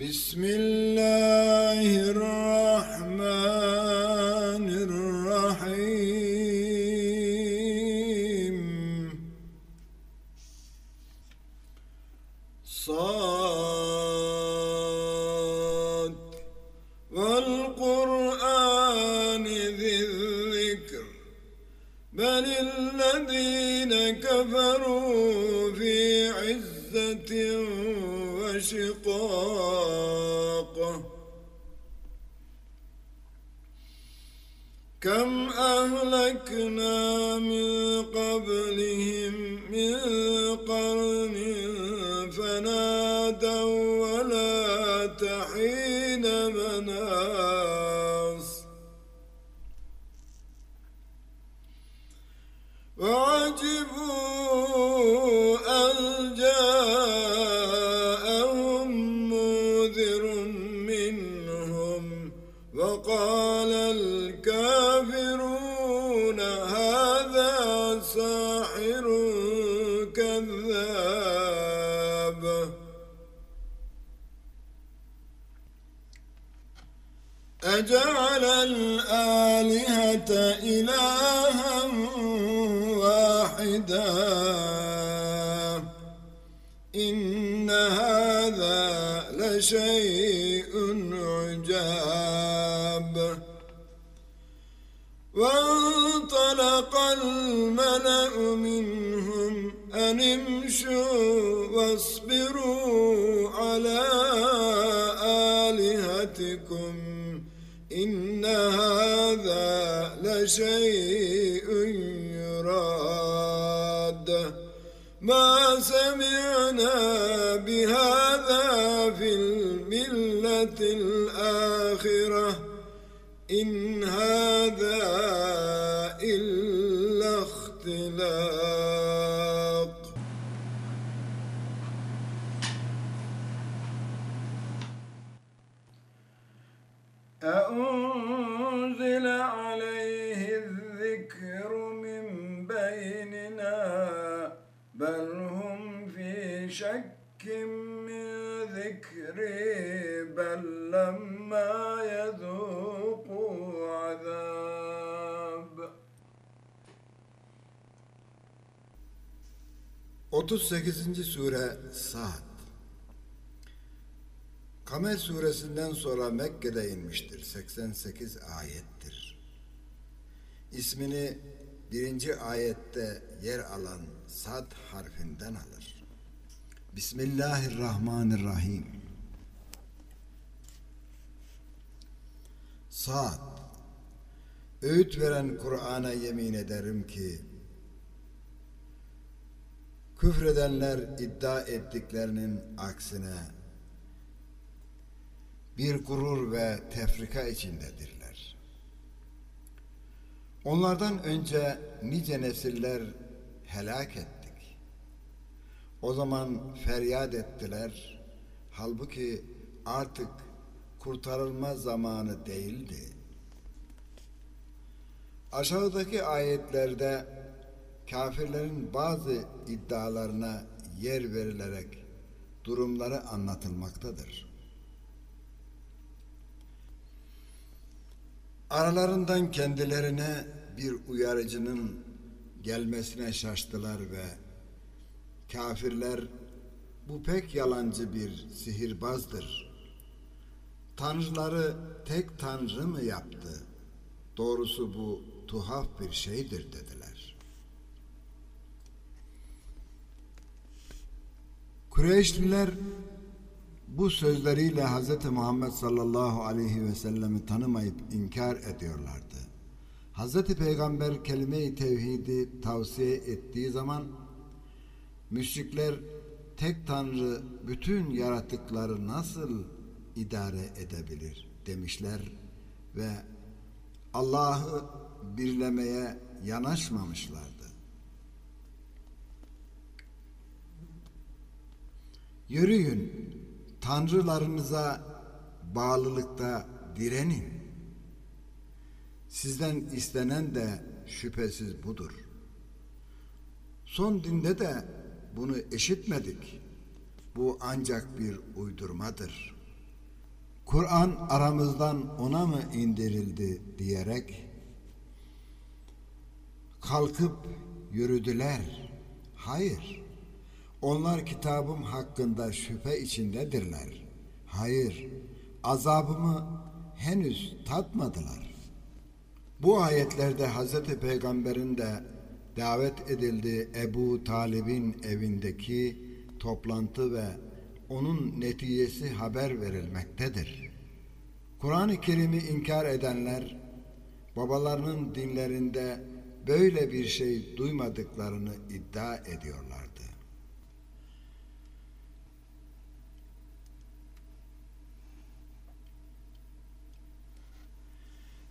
بسم الله الرحمن امشوا واصبروا على آلهتكم إن هذا لشيء 38. sure Sa'd Kamer suresinden sonra Mekke'de inmiştir. 88 ayettir. İsmini birinci ayette yer alan Sad harfinden alır. Bismillahirrahmanirrahim. Sad Öğüt veren Kur'an'a yemin ederim ki küfredenler iddia ettiklerinin aksine bir gurur ve tefrika içindedirler. Onlardan önce nice nesiller helak ettik. O zaman feryat ettiler. Halbuki artık kurtarılma zamanı değildi. Aşağıdaki ayetlerde kafirlerin bazı iddialarına yer verilerek durumları anlatılmaktadır. Aralarından kendilerine bir uyarıcının gelmesine şaştılar ve kafirler bu pek yalancı bir sihirbazdır. Tanrıları tek tanrı mı yaptı? Doğrusu bu tuhaf bir şeydir dediler. Kureyşliler bu sözleriyle Hz. Muhammed sallallahu aleyhi ve sellemi tanımayıp inkar ediyorlardı. Hz. Peygamber kelime-i tevhidi tavsiye ettiği zaman müşrikler tek tanrı bütün yaratıkları nasıl idare edebilir demişler ve Allah'ı birlemeye yanaşmamışlardı. Yürüyün, tanrılarınıza bağlılıkta direnin. Sizden istenen de şüphesiz budur. Son dinde de bunu eşitmedik. Bu ancak bir uydurmadır. Kur'an aramızdan ona mı indirildi diyerek kalkıp yürüdüler. Hayır. Onlar kitabım hakkında şüphe içindedirler. Hayır. Azabımı henüz tatmadılar. Bu ayetlerde Hazreti Peygamber'in de davet edildiği Ebu Talib'in evindeki toplantı ve onun neticesi haber verilmektedir. Kur'an-ı Kerim'i inkar edenler babalarının dinlerinde böyle bir şey duymadıklarını iddia ediyorlardı.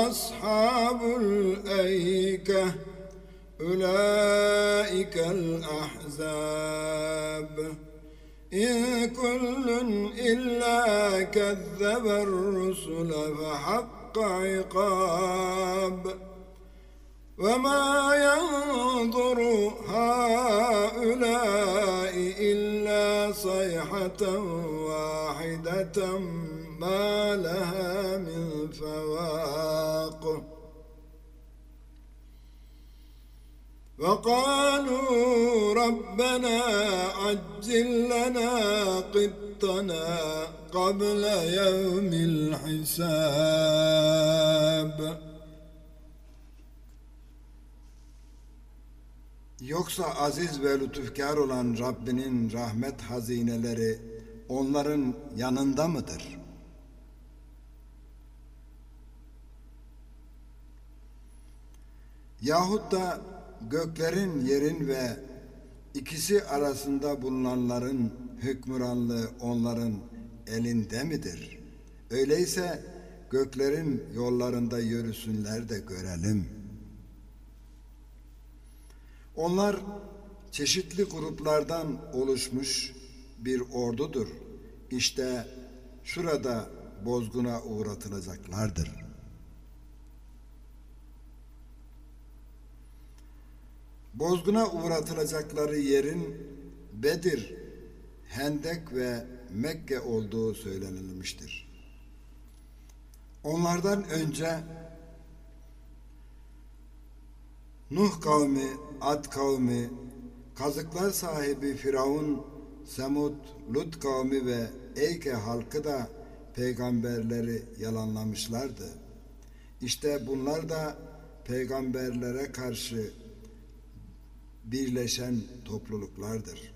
وأصحاب الأيكة أولئك الأحزاب. إن كل إلا كذب الرسل فحق عقاب. وما ينظر هؤلاء إلا صيحة واحدة ما لها من فواق وقالوا ربنا عجل لنا قطنا قبل يوم الحساب Yoksa aziz ve lütufkar olan Rabbinin rahmet hazineleri onların yanında mıdır? Yahut da göklerin, yerin ve ikisi arasında bulunanların hükmüranlığı onların elinde midir? Öyleyse göklerin yollarında yürüsünler de görelim.'' Onlar çeşitli gruplardan oluşmuş bir ordudur. İşte şurada bozguna uğratılacaklardır. Bozguna uğratılacakları yerin Bedir, Hendek ve Mekke olduğu söylenilmiştir. Onlardan önce Nuh kavmi, Ad kavmi, kazıklar sahibi Firavun, Semud, Lut kavmi ve Eyke halkı da peygamberleri yalanlamışlardı. İşte bunlar da peygamberlere karşı birleşen topluluklardır.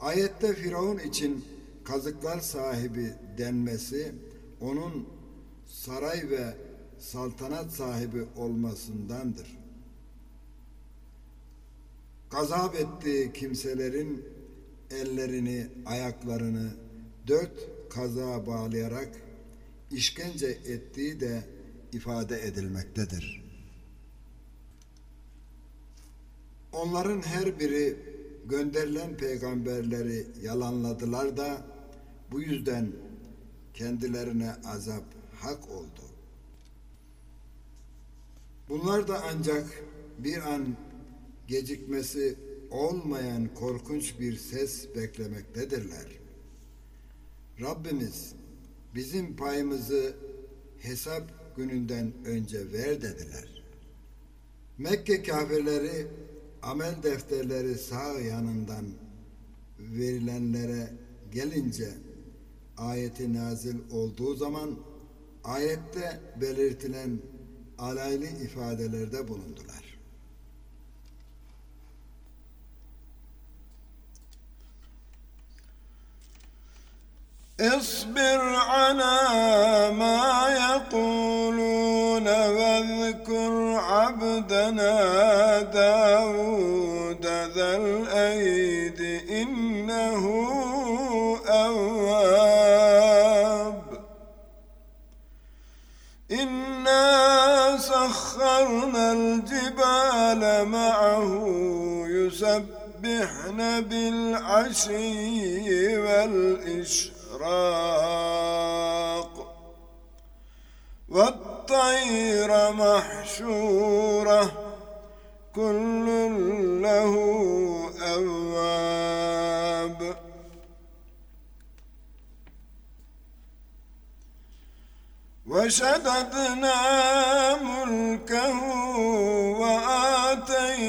Ayette Firavun için kazıklar sahibi denmesi onun saray ve saltanat sahibi olmasındandır. Gazap ettiği kimselerin ellerini, ayaklarını dört kaza bağlayarak işkence ettiği de ifade edilmektedir. Onların her biri gönderilen peygamberleri yalanladılar da bu yüzden kendilerine azap hak oldu. Bunlar da ancak bir an gecikmesi olmayan korkunç bir ses beklemektedirler. Rabbimiz bizim payımızı hesap gününden önce ver dediler. Mekke kafirleri amel defterleri sağ yanından verilenlere gelince ayeti nazil olduğu zaman ayette belirtilen alaylı ifadelerde bulundular. Esbir ala بالعشي والإشراق الإشراق والطير محشورة كل له أواب وشددنا ملكه وآتيناه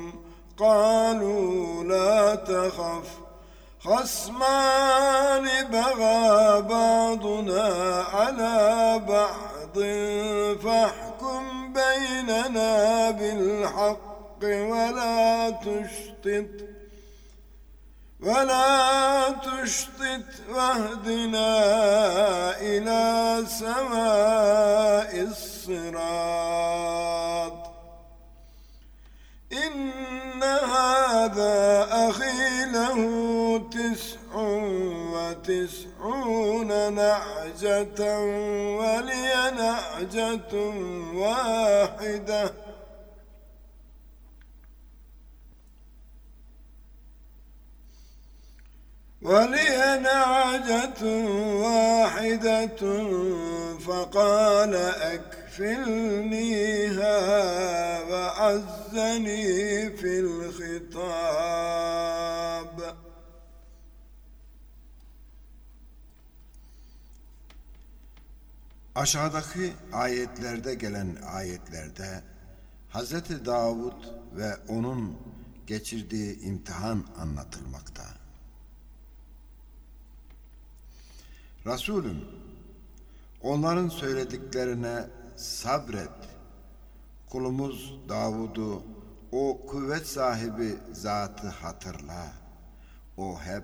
قالوا لا تخف خصمان بغى بعضنا على بعض فاحكم بيننا بالحق ولا تشطط ولا تشطط واهدنا إلى سواء الصراط. نعجة ولي نعجة واحدة. ولي نعجة واحدة فقال أكفلنيها وعزني في الخطاب. Aşağıdaki ayetlerde gelen ayetlerde Hz. Davud ve onun geçirdiği imtihan anlatılmakta. Resulüm, onların söylediklerine sabret. Kulumuz Davud'u, o kuvvet sahibi zatı hatırla. O hep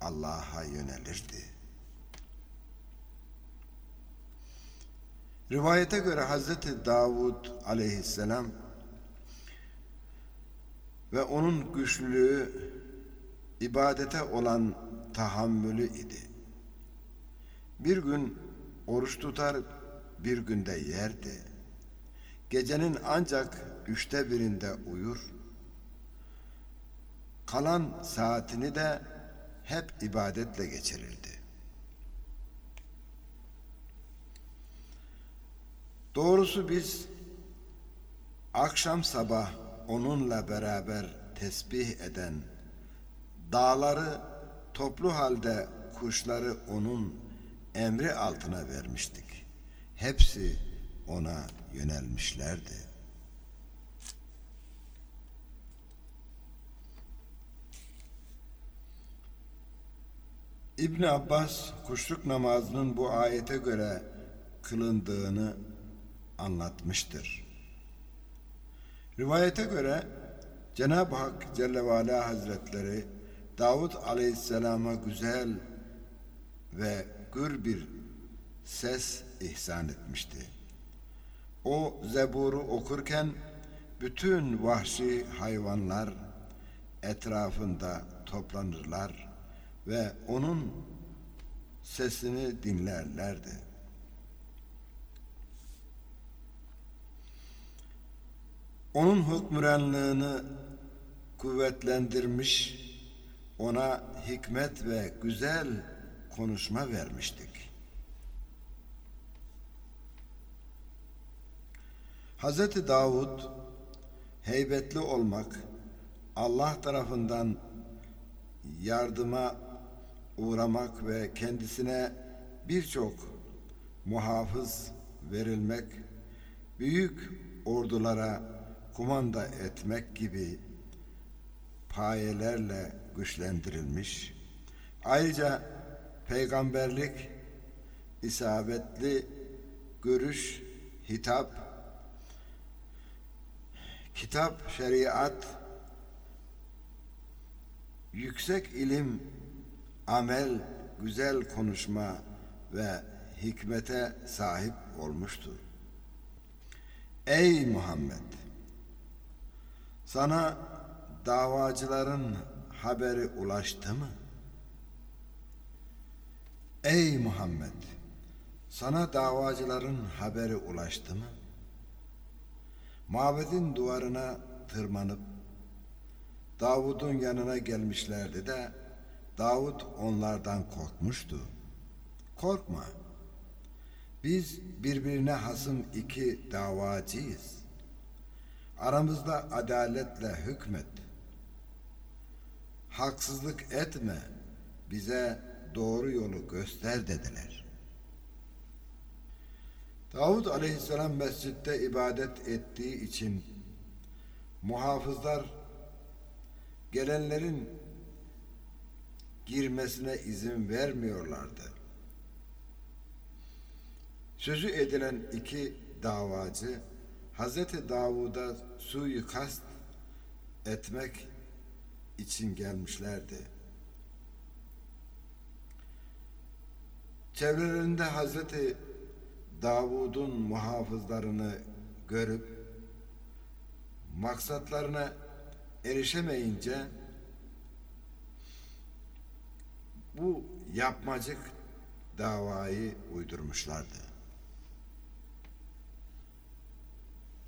Allah'a yönelirdi. Rivayete göre Hazreti Davud aleyhisselam ve onun güçlülüğü ibadete olan tahammülü idi. Bir gün oruç tutar, bir günde yerdi. Gecenin ancak üçte birinde uyur. Kalan saatini de hep ibadetle geçirirdi. Doğrusu biz akşam sabah onunla beraber tesbih eden, dağları toplu halde kuşları onun emri altına vermiştik. Hepsi ona yönelmişlerdi. İbn Abbas kuşluk namazının bu ayete göre kılındığını anlatmıştır. Rivayete göre Cenab-ı Hak Celle ve Ala Hazretleri Davud Aleyhisselam'a güzel ve gür bir ses ihsan etmişti. O zeburu okurken bütün vahşi hayvanlar etrafında toplanırlar ve onun sesini dinlerlerdi. Onun hükmüranlığını kuvvetlendirmiş, ona hikmet ve güzel konuşma vermiştik. Hazreti Davud heybetli olmak, Allah tarafından yardıma uğramak ve kendisine birçok muhafız verilmek, büyük ordulara kumanda etmek gibi payelerle güçlendirilmiş. Ayrıca peygamberlik isabetli görüş, hitap, kitap, şeriat, yüksek ilim, amel, güzel konuşma ve hikmete sahip olmuştur. Ey Muhammed! Sana davacıların haberi ulaştı mı? Ey Muhammed! Sana davacıların haberi ulaştı mı? Mabedin duvarına tırmanıp Davud'un yanına gelmişlerdi de Davud onlardan korkmuştu. Korkma. Biz birbirine hasım iki davacıyız. Aramızda adaletle hükmet. Haksızlık etme. Bize doğru yolu göster dediler. Davud aleyhisselam mescitte ibadet ettiği için muhafızlar gelenlerin girmesine izin vermiyorlardı. Sözü edilen iki davacı Hazreti Davud'a suikast etmek için gelmişlerdi. Çevrelerinde Hazreti Davud'un muhafızlarını görüp maksatlarına erişemeyince bu yapmacık davayı uydurmuşlardı.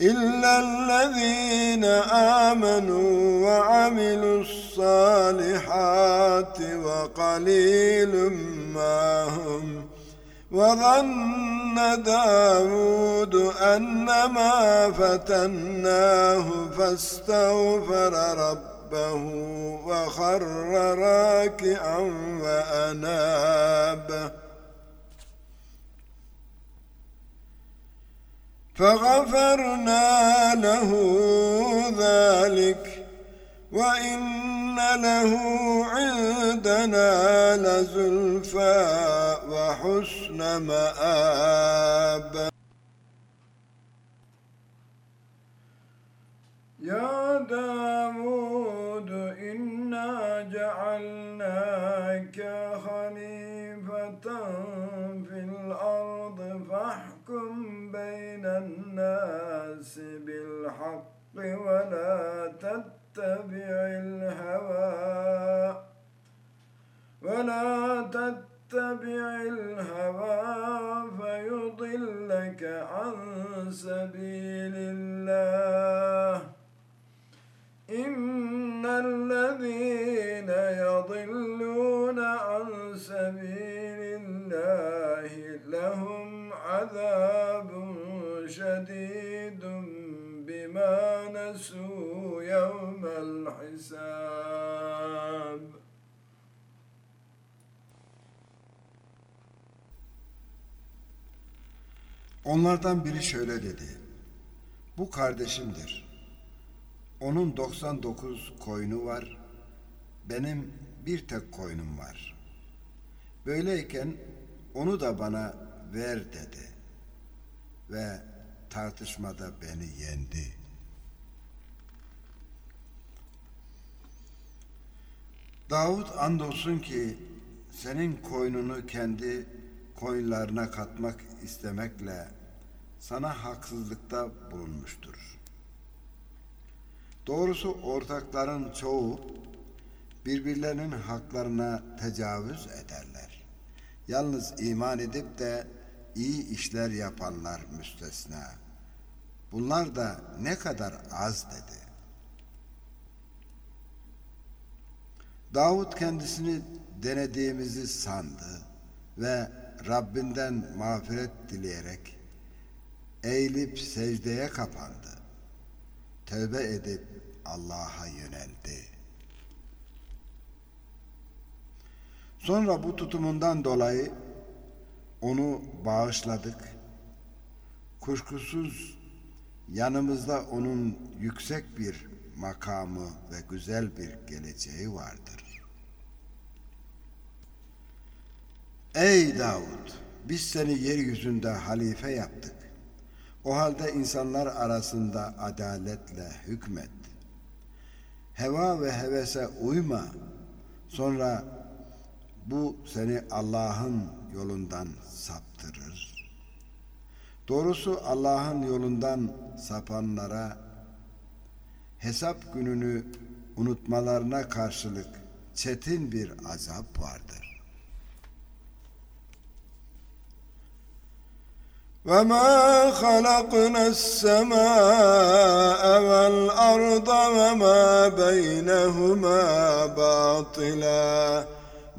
إلا الذين آمنوا وعملوا الصالحات وقليل ما هم وظن داود أنما فتناه فاستغفر ربه وخر راكعا وأناب فغفرنا له ذلك وإن له عندنا لزلفى وحسن مآب. يا داود إنا جعلناك خليفة في الأرض فاحكم بين الناس بالحق ولا تتبع الهوى ولا تتبع الهوى فيضلك عن سبيل الله. إن الذين يضلون عن سبيل الله لهم عذاب شديد بما نسوا يوم الحساب Onlardan biri şöyle dedi. Bu kardeşimdir. Onun 99 koyunu var. Benim bir tek koyunum var. Böyleyken onu da bana ver dedi. Ve tartışmada beni yendi. Davut andolsun ki senin koynunu kendi koyunlarına katmak istemekle sana haksızlıkta bulunmuştur. Doğrusu ortakların çoğu birbirlerinin haklarına tecavüz ederler. Yalnız iman edip de iyi işler yapanlar müstesna. Bunlar da ne kadar az dedi. Davut kendisini denediğimizi sandı ve Rabbinden mağfiret dileyerek eğilip secdeye kapandı. Tövbe edip Allah'a yöneldi. Sonra bu tutumundan dolayı onu bağışladık. Kuşkusuz yanımızda onun yüksek bir makamı ve güzel bir geleceği vardır. Ey Davud! Biz seni yeryüzünde halife yaptık. O halde insanlar arasında adaletle hükmet. Heva ve hevese uyma. Sonra bu seni Allah'ın yolundan saptırır. Doğrusu Allah'ın yolundan sapanlara hesap gününü unutmalarına karşılık çetin bir azap vardır. وما خلقنا السماء والأرض وما بينهما باطلا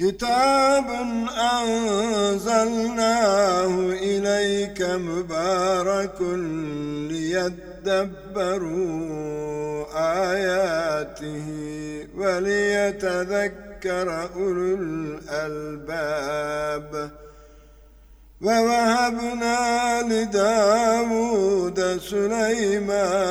كتاب أنزلناه إليك مبارك ليدبروا آياته وليتذكر أولو الألباب. ووهبنا لداود سليمان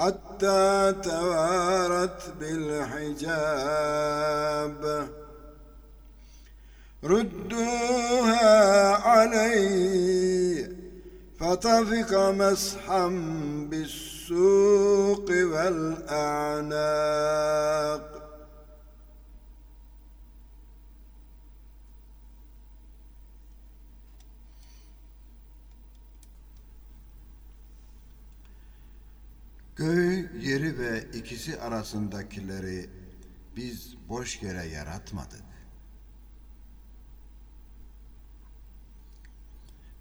حتى توارت بالحجاب. ردوها علي فطفق مسحا بالسوق والأعناق ikisi arasındakileri biz boş yere yaratmadık.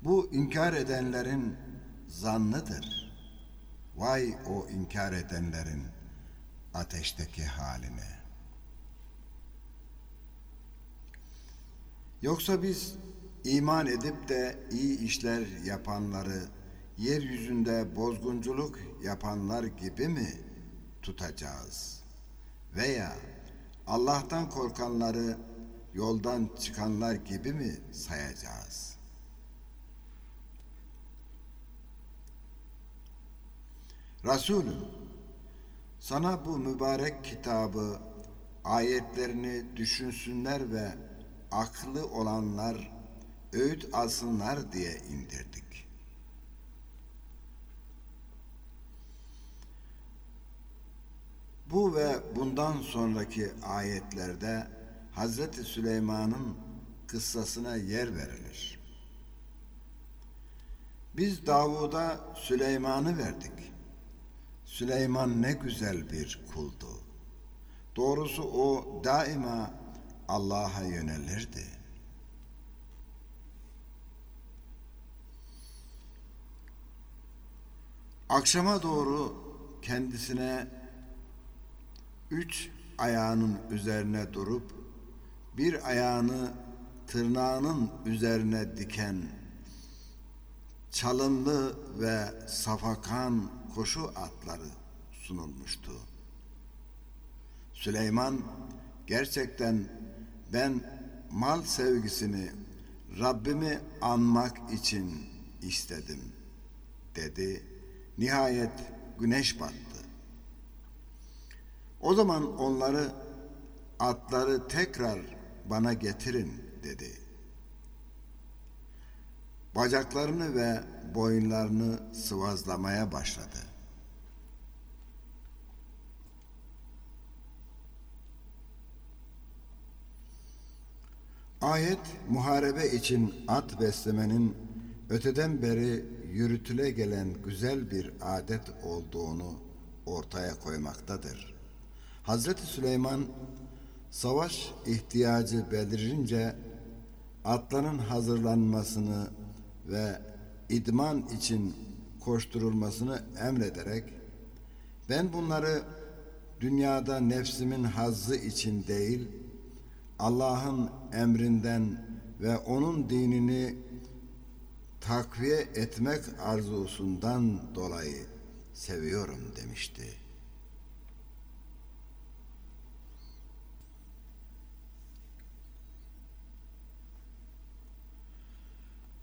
Bu inkar edenlerin zannıdır. Vay o inkar edenlerin ateşteki haline. Yoksa biz iman edip de iyi işler yapanları yeryüzünde bozgunculuk yapanlar gibi mi tutacağız? Veya Allah'tan korkanları yoldan çıkanlar gibi mi sayacağız? Resulüm, sana bu mübarek kitabı ayetlerini düşünsünler ve aklı olanlar öğüt alsınlar diye indirdik. Bu ve bundan sonraki ayetlerde Hazreti Süleyman'ın kıssasına yer verilir. Biz Davud'a Süleyman'ı verdik. Süleyman ne güzel bir kuldu. Doğrusu o daima Allah'a yönelirdi. Akşama doğru kendisine üç ayağının üzerine durup bir ayağını tırnağının üzerine diken çalımlı ve safakan koşu atları sunulmuştu. Süleyman gerçekten ben mal sevgisini Rabbimi anmak için istedim dedi. Nihayet güneş battı. O zaman onları atları tekrar bana getirin dedi. Bacaklarını ve boyunlarını sıvazlamaya başladı. Ayet muharebe için at beslemenin öteden beri yürütüle gelen güzel bir adet olduğunu ortaya koymaktadır. Hazreti Süleyman savaş ihtiyacı belirince atların hazırlanmasını ve idman için koşturulmasını emrederek ben bunları dünyada nefsimin hazzı için değil Allah'ın emrinden ve onun dinini takviye etmek arzusundan dolayı seviyorum demişti.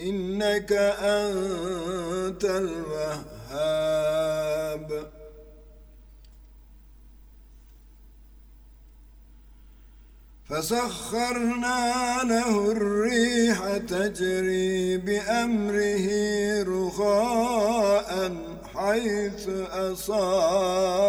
إنك أنت الوهاب. فسخرنا له الريح تجري بأمره رخاء حيث أصاب.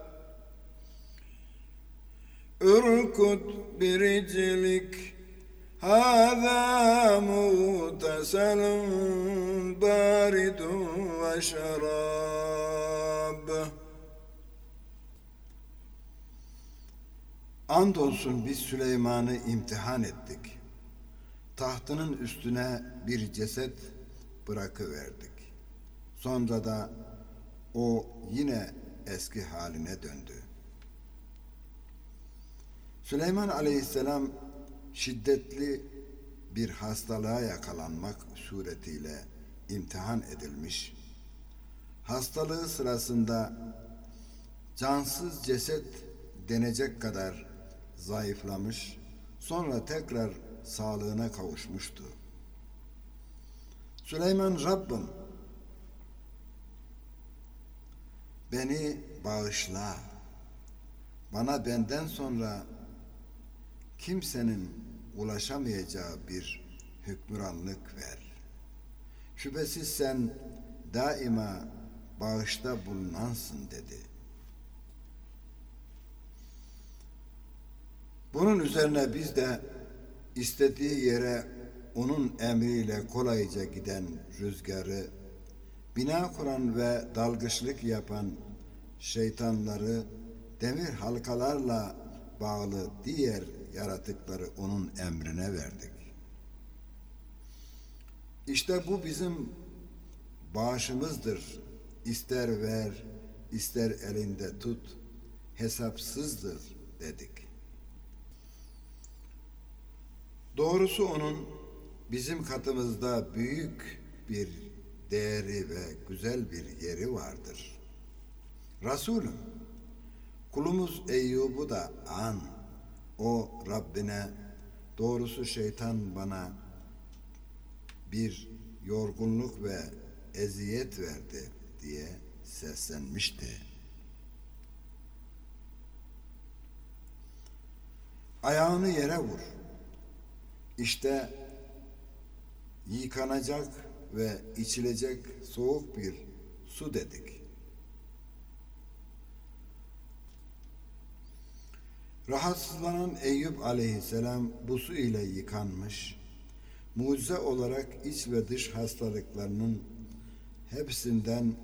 اركض برجلك هذا مغتسل بارد وشراب Andolsun biz Süleyman'ı imtihan ettik. Tahtının üstüne bir ceset bırakıverdik. Sonra da o yine eski haline döndü. Süleyman Aleyhisselam şiddetli bir hastalığa yakalanmak suretiyle imtihan edilmiş. Hastalığı sırasında cansız ceset denecek kadar zayıflamış, sonra tekrar sağlığına kavuşmuştu. Süleyman Rabbim beni bağışla, bana benden sonra kimsenin ulaşamayacağı bir hükmüranlık ver. Şüphesiz sen daima bağışta bulunansın dedi. Bunun üzerine biz de istediği yere onun emriyle kolayca giden rüzgarı, bina kuran ve dalgıçlık yapan şeytanları demir halkalarla bağlı diğer yaratıkları onun emrine verdik. İşte bu bizim bağışımızdır. İster ver, ister elinde tut, hesapsızdır dedik. Doğrusu onun bizim katımızda büyük bir değeri ve güzel bir yeri vardır. Resulüm, kulumuz Eyyub'u da an, o Rabbine, doğrusu şeytan bana bir yorgunluk ve eziyet verdi diye seslenmişti. Ayağını yere vur. İşte yıkanacak ve içilecek soğuk bir su dedik. Rahatsızlanan Eyüp aleyhisselam bu su ile yıkanmış, mucize olarak iç ve dış hastalıklarının hepsinden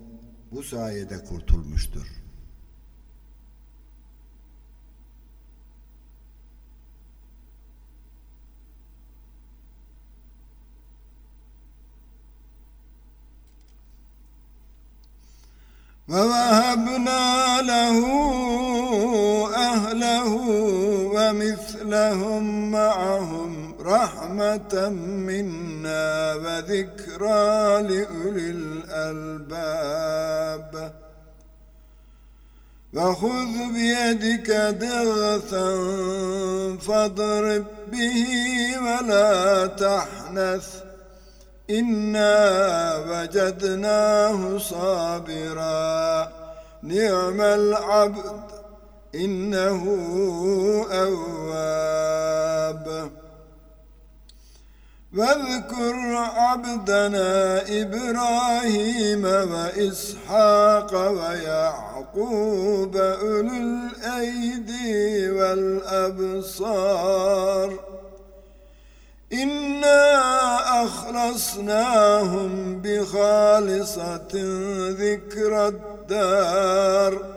bu sayede kurtulmuştur. ووهبنا له أهله ومثلهم معهم رحمة منا وذكرى لأولي الألباب. وخذ بيدك دغثا فاضرب به ولا تحنث. إنا وجدناه صابرا. نعم العبد إنه أواب. واذكر عبدنا إبراهيم وإسحاق ويعقوب أولو الأيدي والأبصار. إنا أخلصناهم بخالصة ذكر الدار.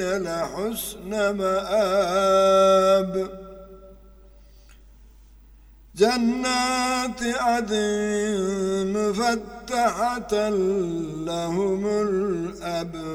لحسن مآب. جنات عدن مفتحة لهم الأبواب.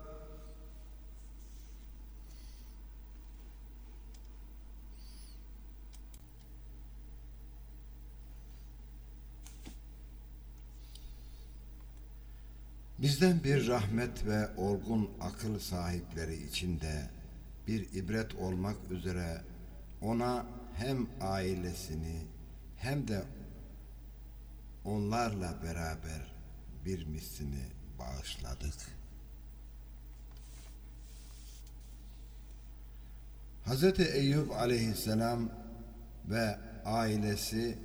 Bizden bir rahmet ve olgun akıl sahipleri için de bir ibret olmak üzere ona hem ailesini hem de onlarla beraber bir mislini bağışladık. Hz. Eyüp aleyhisselam ve ailesi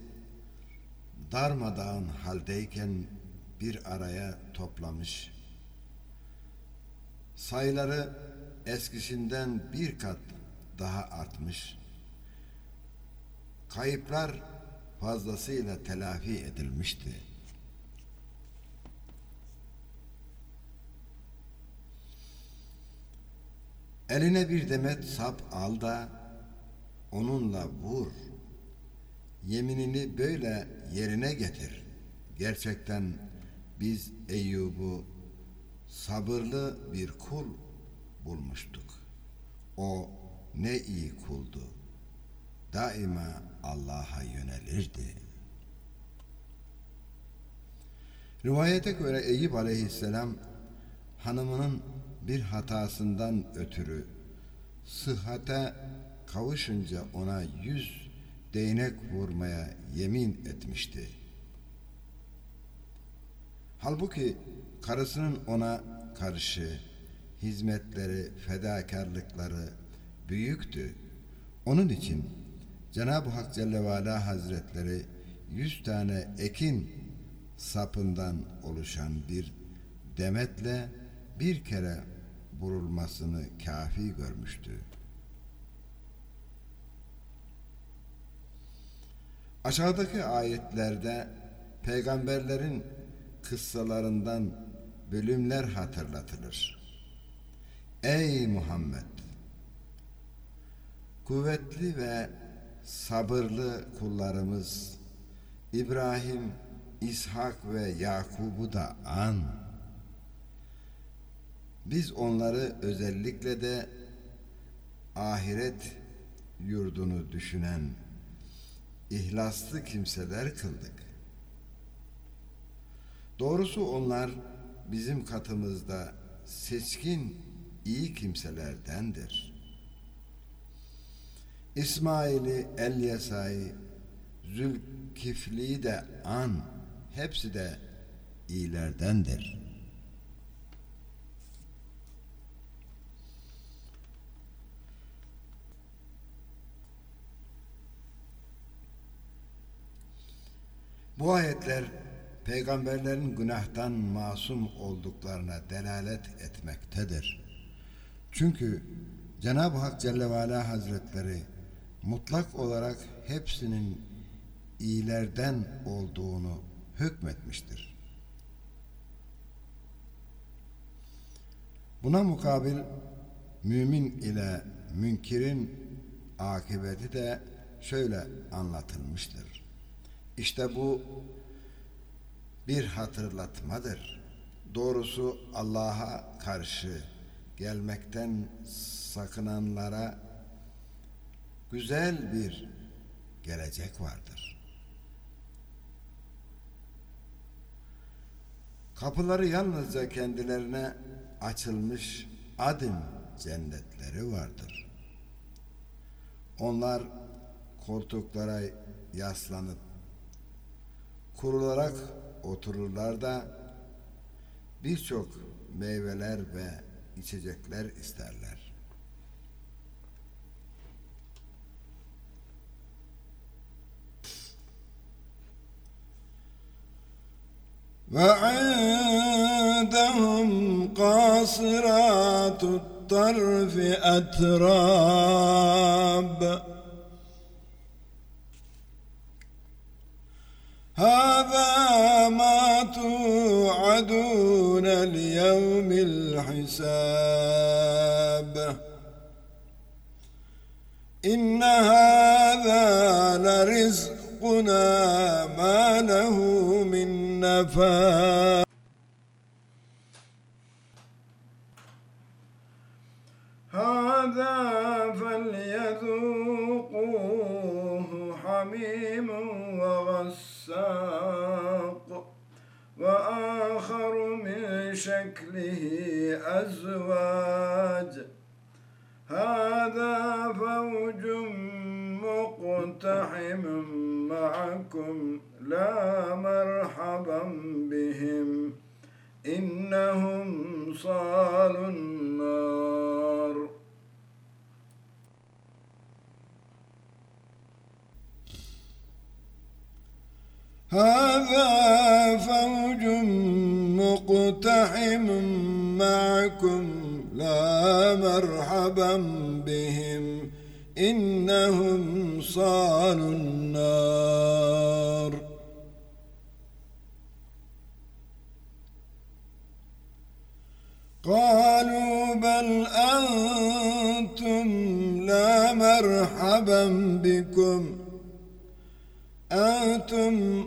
darmadağın haldeyken bir araya toplamış. Sayıları eskisinden bir kat daha artmış. Kayıplar fazlasıyla telafi edilmişti. Eline bir demet sap al da onunla vur. Yeminini böyle yerine getir. Gerçekten biz Eyyub'u sabırlı bir kul bulmuştuk. O ne iyi kuldu. Daima Allah'a yönelirdi. Rivayete göre Eyüp aleyhisselam hanımının bir hatasından ötürü sıhhate kavuşunca ona yüz değnek vurmaya yemin etmişti. Halbuki karısının ona karşı hizmetleri, fedakarlıkları büyüktü. Onun için Cenab-ı Hak Celle ve Ala Hazretleri yüz tane ekin sapından oluşan bir demetle bir kere vurulmasını kafi görmüştü. Aşağıdaki ayetlerde peygamberlerin kıssalarından bölümler hatırlatılır. Ey Muhammed! Kuvvetli ve sabırlı kullarımız İbrahim, İshak ve Yakub'u da an. Biz onları özellikle de ahiret yurdunu düşünen ihlaslı kimseler kıldık. Doğrusu onlar bizim katımızda seçkin iyi kimselerdendir. İsmail'i, Elyasa'yı, Zülkifli'yi de an, hepsi de iyilerdendir. Bu ayetler peygamberlerin günahtan masum olduklarına delalet etmektedir. Çünkü Cenab-ı Hak Celle ve Hazretleri mutlak olarak hepsinin iyilerden olduğunu hükmetmiştir. Buna mukabil mümin ile münkirin akıbeti de şöyle anlatılmıştır. İşte bu bir hatırlatmadır. Doğrusu Allah'a karşı gelmekten sakınanlara güzel bir gelecek vardır. Kapıları yalnızca kendilerine açılmış adın cennetleri vardır. Onlar koltuklara yaslanıp kurularak otururlar da birçok meyveler ve içecekler isterler. وعندهم قاصرات الطرف أتراب هذا ما توعدون ليوم الحساب. إن هذا لرزقنا ما له من نفاد هذا فليذوقوه حميم وغساق. وآخر من شكله أزواج. هذا فوج مقتحم معكم لا مرحبا بهم. إنهم صالوا النار. هذا فوج مقتحم معكم لا مرحبا بهم إنهم صالوا النار. قالوا بل أنتم مرحبا بكم. أنتم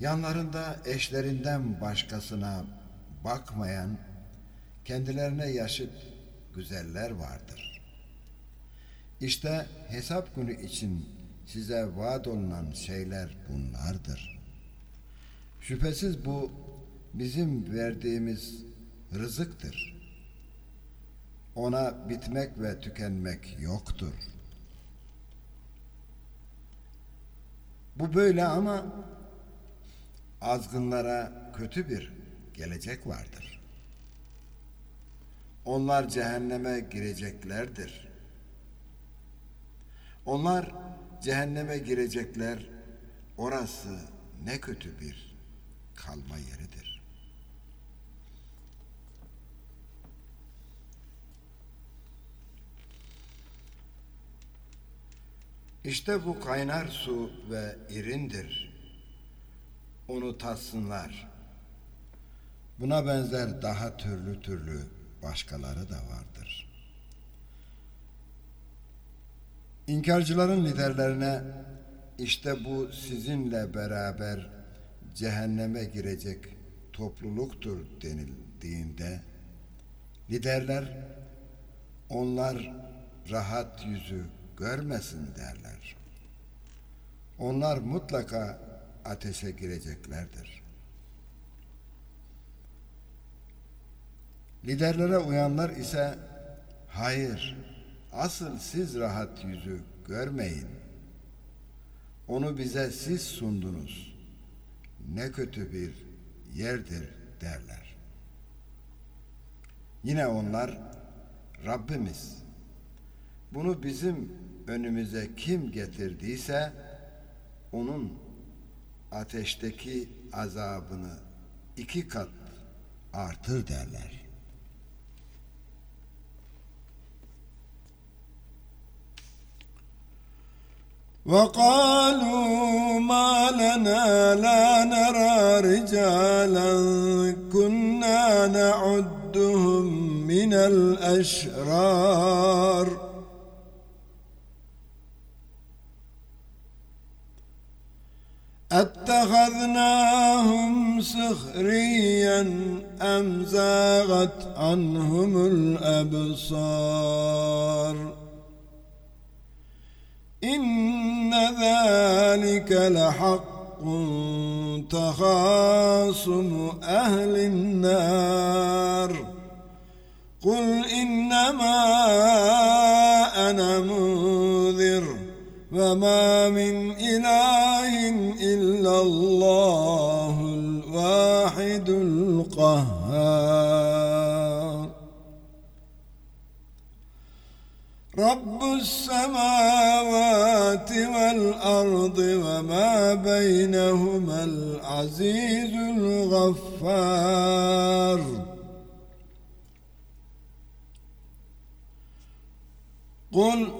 Yanlarında eşlerinden başkasına bakmayan, kendilerine yaşıt güzeller vardır. İşte hesap günü için size vaat olunan şeyler bunlardır. Şüphesiz bu bizim verdiğimiz rızıktır. Ona bitmek ve tükenmek yoktur. Bu böyle ama azgınlara kötü bir gelecek vardır. Onlar cehenneme gireceklerdir. Onlar cehenneme girecekler. Orası ne kötü bir kalma yeridir. İşte bu kaynar su ve irindir. Onu tatsınlar. Buna benzer daha türlü türlü başkaları da vardır. İnkarcıların liderlerine işte bu sizinle beraber cehenneme girecek topluluktur denildiğinde liderler onlar rahat yüzü görmesin derler. Onlar mutlaka ateşe gireceklerdir. Liderlere uyanlar ise hayır asıl siz rahat yüzü görmeyin. Onu bize siz sundunuz. Ne kötü bir yerdir derler. Yine onlar Rabbimiz bunu bizim önümüze kim getirdiyse onun ateşteki azabını iki kat artır derler. وقالوا ما لنا لا نرى رجالا كنا نعدهم من الأشرار أتخذناهم سخريا أم زاغت عنهم الأبصار؟ إن ذلك لحق تخاصم أهل النار. قل إنما أنا منذر وما من إله إلا الله الواحد القهار. رب السماوات والأرض وما بينهما العزيز الغفار. قل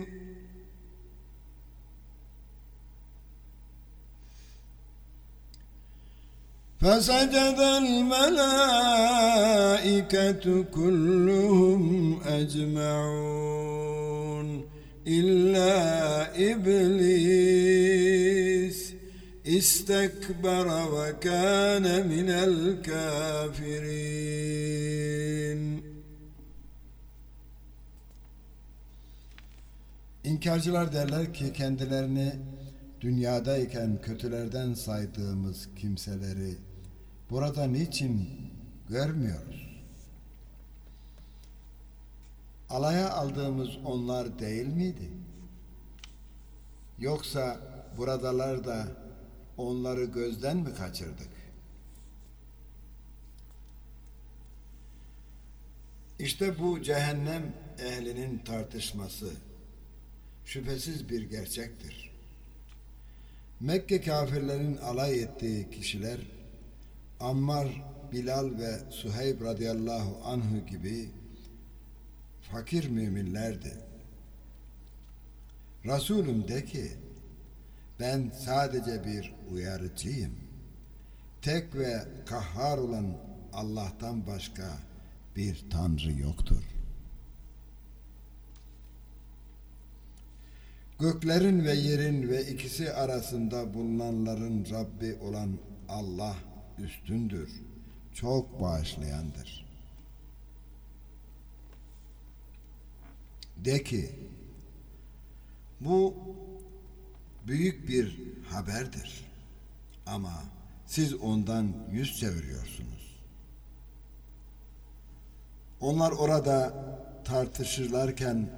فسجد الملائكة كلهم أجمعون إلا إبليس استكبر وكان من الكافرين İnkarcılar derler ki kendilerini dünyadayken kötülerden saydığımız kimseleri burada niçin görmüyoruz? Alaya aldığımız onlar değil miydi? Yoksa buradalar da onları gözden mi kaçırdık? İşte bu cehennem ehlinin tartışması şüphesiz bir gerçektir. Mekke kafirlerin alay ettiği kişiler Ammar, Bilal ve Suheyb radıyallahu anhu gibi fakir müminlerdi. Resulüm de ki ben sadece bir uyarıcıyım. Tek ve kahhar olan Allah'tan başka bir tanrı yoktur. Göklerin ve yerin ve ikisi arasında bulunanların Rabbi olan Allah üstündür. Çok bağışlayandır. De ki, bu büyük bir haberdir. Ama siz ondan yüz çeviriyorsunuz. Onlar orada tartışırlarken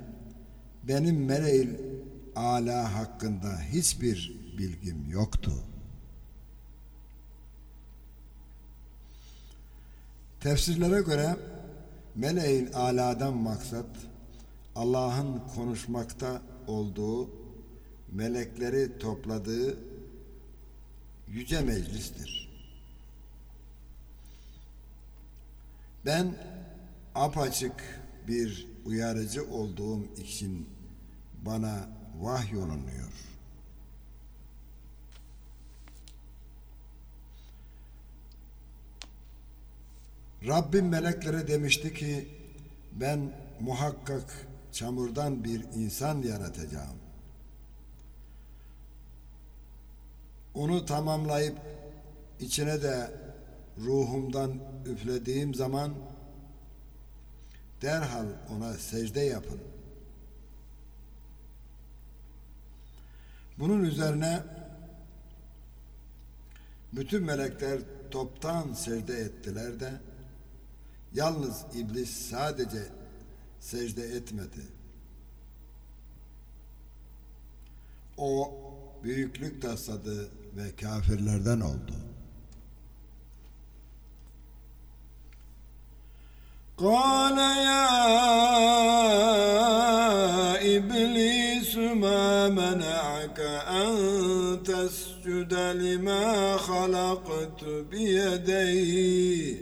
benim meleğil ala hakkında hiçbir bilgim yoktu. Tefsirlere göre meleğin aladan maksat Allah'ın konuşmakta olduğu melekleri topladığı yüce meclistir. Ben apaçık bir uyarıcı olduğum için bana vahyolunuyor. Rabbim meleklere demişti ki ben muhakkak çamurdan bir insan yaratacağım. Onu tamamlayıp içine de ruhumdan üflediğim zaman derhal ona secde yapın. Bunun üzerine bütün melekler toptan secde ettiler de yalnız iblis sadece secde etmedi. O büyüklük tasladı ve kafirlerden oldu. قال يا إبليس ما منعك أن تسجد لما خلقت بيدي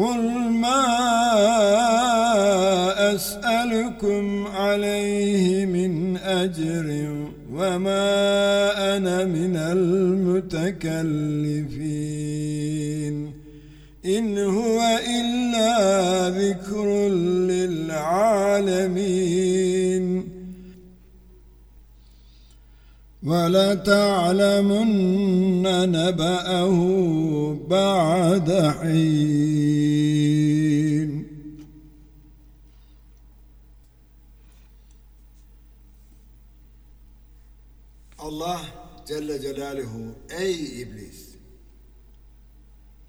قل ما أسألكم عليه من أجر وما أنا من المتكلفين. إن هو إلا ذكر للعالمين. ولتعلمن نبأه بعد حين Allah Celle Celaluhu ey iblis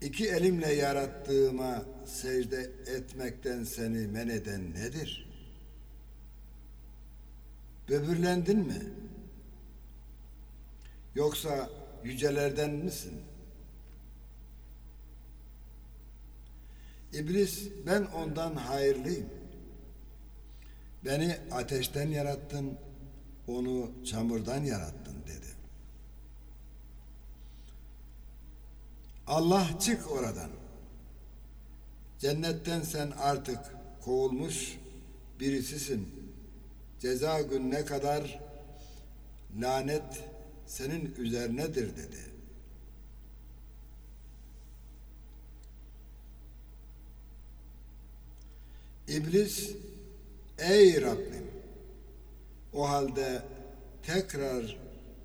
iki elimle yarattığıma secde etmekten seni men eden nedir? Böbürlendin mi? Yoksa yücelerden misin? İblis ben ondan hayırlıyım. Beni ateşten yarattın, onu çamurdan yarattın dedi. Allah çık oradan. Cennetten sen artık kovulmuş birisisin. Ceza gününe kadar lanet senin üzerinedir dedi. İblis ey Rabbim o halde tekrar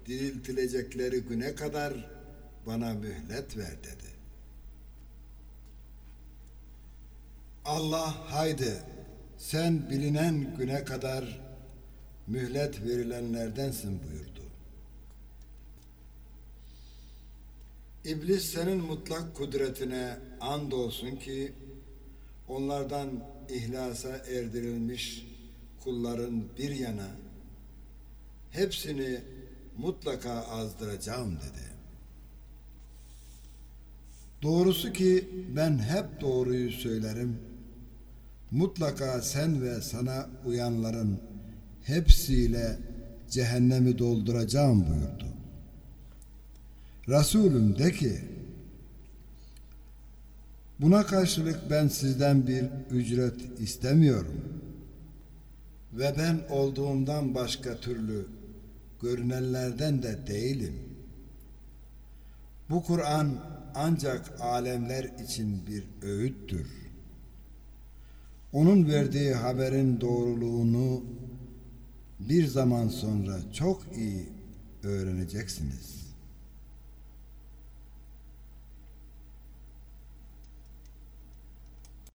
diriltilecekleri güne kadar bana mühlet ver dedi. Allah haydi sen bilinen güne kadar mühlet verilenlerdensin buyurdu. İblis senin mutlak kudretine andolsun ki onlardan ihlasa erdirilmiş kulların bir yana hepsini mutlaka azdıracağım dedi. Doğrusu ki ben hep doğruyu söylerim. Mutlaka sen ve sana uyanların hepsiyle cehennemi dolduracağım buyurdu. Resulüm de ki buna karşılık ben sizden bir ücret istemiyorum ve ben olduğumdan başka türlü görünenlerden de değilim. Bu Kur'an ancak alemler için bir öğüttür. Onun verdiği haberin doğruluğunu bir zaman sonra çok iyi öğreneceksiniz.